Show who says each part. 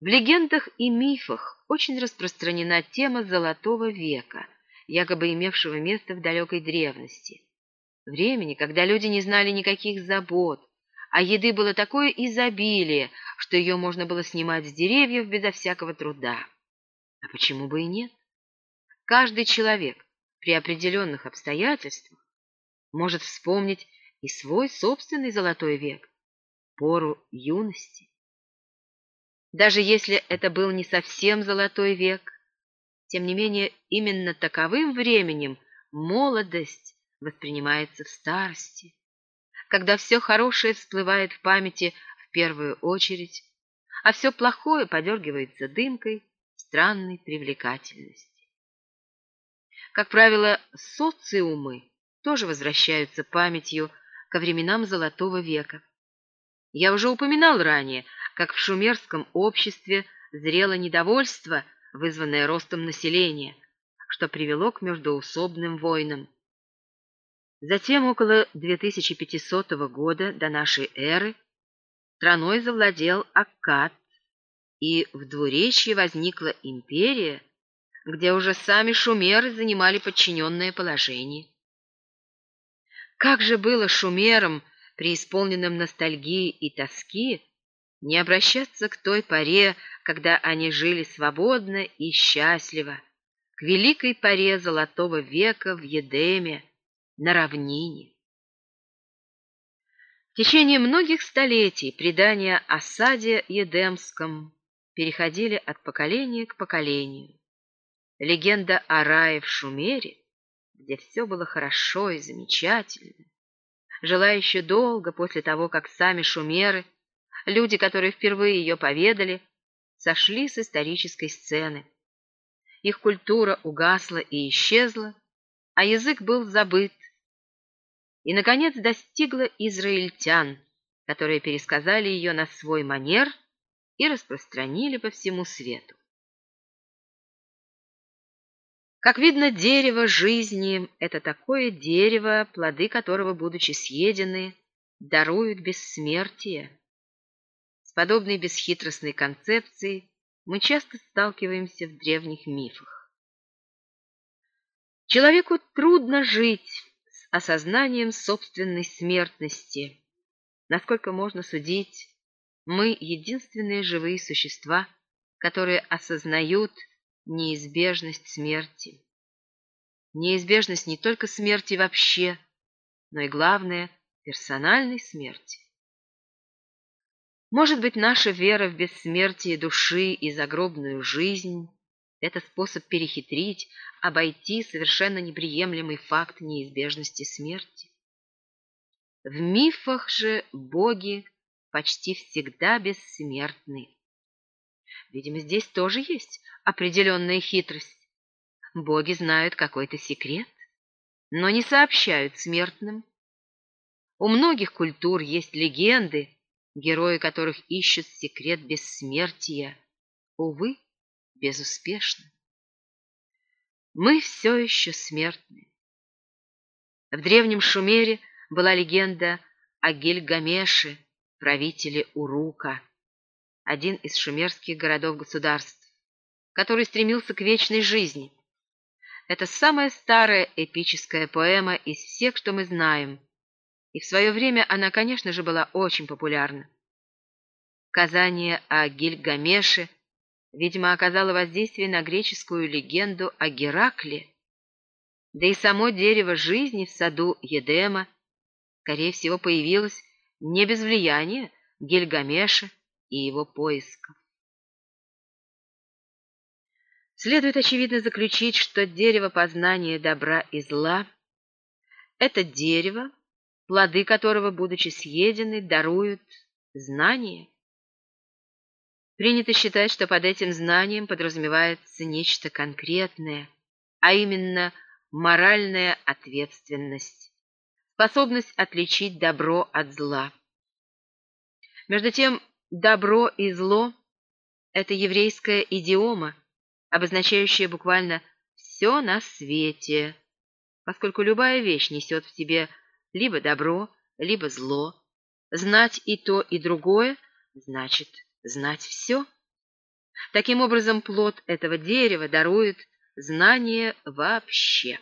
Speaker 1: В легендах и мифах очень распространена тема Золотого века, якобы имевшего место в далекой древности. Времени, когда люди не знали никаких забот, а еды было такое изобилие, что ее можно было снимать с деревьев безо всякого труда. А почему бы и нет? Каждый человек при определенных обстоятельствах может вспомнить и свой собственный золотой век, пору юности. Даже если это был не совсем золотой век, тем не менее именно таковым временем молодость воспринимается в старости, когда все хорошее всплывает в памяти в первую очередь, а все плохое подергивается дымкой странной привлекательности. Как правило, социумы тоже возвращаются памятью ко временам Золотого века. Я уже упоминал ранее, как в шумерском обществе зрело недовольство, вызванное ростом населения, что привело к междоусобным войнам. Затем, около 2500 года до нашей эры, страной завладел Аккад, и в двуречье возникла империя, где уже сами шумеры занимали подчиненное положение. Как же было шумерам, преисполненным ностальгии и тоски, не обращаться к той поре, когда они жили свободно и счастливо, к великой поре Золотого века в Едеме, на равнине. В течение многих столетий предания о саде Едемском переходили от поколения к поколению. Легенда о рае в Шумере, где все было хорошо и замечательно, жила еще долго после того, как сами шумеры, люди, которые впервые ее поведали, сошли с исторической сцены. Их культура угасла и исчезла, а язык был забыт. И, наконец, достигла израильтян, которые пересказали ее на свой манер и распространили по всему свету. Как видно, дерево жизни — это такое дерево, плоды которого, будучи съедены, даруют бессмертие. Подобной бесхитростной концепцией мы часто сталкиваемся в древних мифах. Человеку трудно жить с осознанием собственной смертности. Насколько можно судить, мы — единственные живые существа, которые осознают неизбежность смерти. Неизбежность не только смерти вообще, но и, главное, персональной смерти. Может быть, наша вера в бессмертие души и загробную жизнь – это способ перехитрить, обойти совершенно неприемлемый факт неизбежности смерти. В мифах же боги почти всегда бессмертны. Видимо, здесь тоже есть определенная хитрость. Боги знают какой-то секрет, но не сообщают смертным. У многих культур есть легенды, герои которых ищут секрет бессмертия. Увы, безуспешно. Мы все еще смертны. В древнем Шумере была легенда о Гильгамеше, правителе Урука один из шумерских городов-государств, который стремился к вечной жизни. Это самая старая эпическая поэма из всех, что мы знаем, и в свое время она, конечно же, была очень популярна. Казание о Гильгамеше, видимо, оказало воздействие на греческую легенду о Геракле, да и само дерево жизни в саду Едема, скорее всего, появилось не без влияния Гильгамеша, и его поисков. Следует, очевидно, заключить, что дерево познания добра и зла — это дерево, плоды которого, будучи съедены, даруют знания. Принято считать, что под этим знанием подразумевается нечто конкретное, а именно моральная ответственность, способность отличить добро от зла. Между тем, Добро и зло — это еврейская идиома, обозначающая буквально «все на свете», поскольку любая вещь несет в себе либо добро, либо зло. Знать и то, и другое — значит знать все. Таким образом, плод этого дерева дарует знание вообще.